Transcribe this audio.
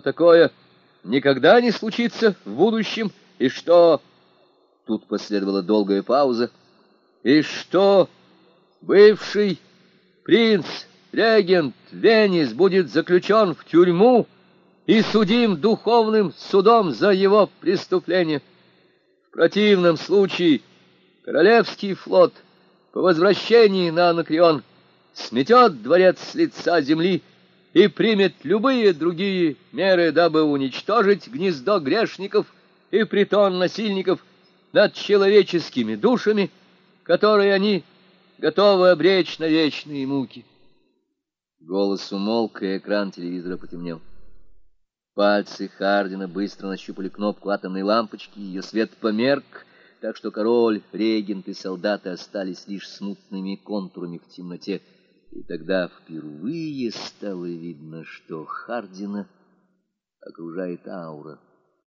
такое никогда не случится в будущем, и что... Тут последовала долгая пауза. И что бывший принц, регент Венис будет заключен в тюрьму и судим духовным судом за его преступление. В противном случае королевский флот по возвращении на Анакреон сметет дворец с лица земли и примет любые другие меры, дабы уничтожить гнездо грешников и притон насильников над человеческими душами, которые они готовы обречь на вечные муки. Голос умолк, и экран телевизора потемнел. Пальцы Хардина быстро нащупали кнопку атомной лампочки, ее свет померк, так что король, регент и солдаты остались лишь смутными контурами в темноте, и тогда впервые стало видно, что Хардина окружает аура.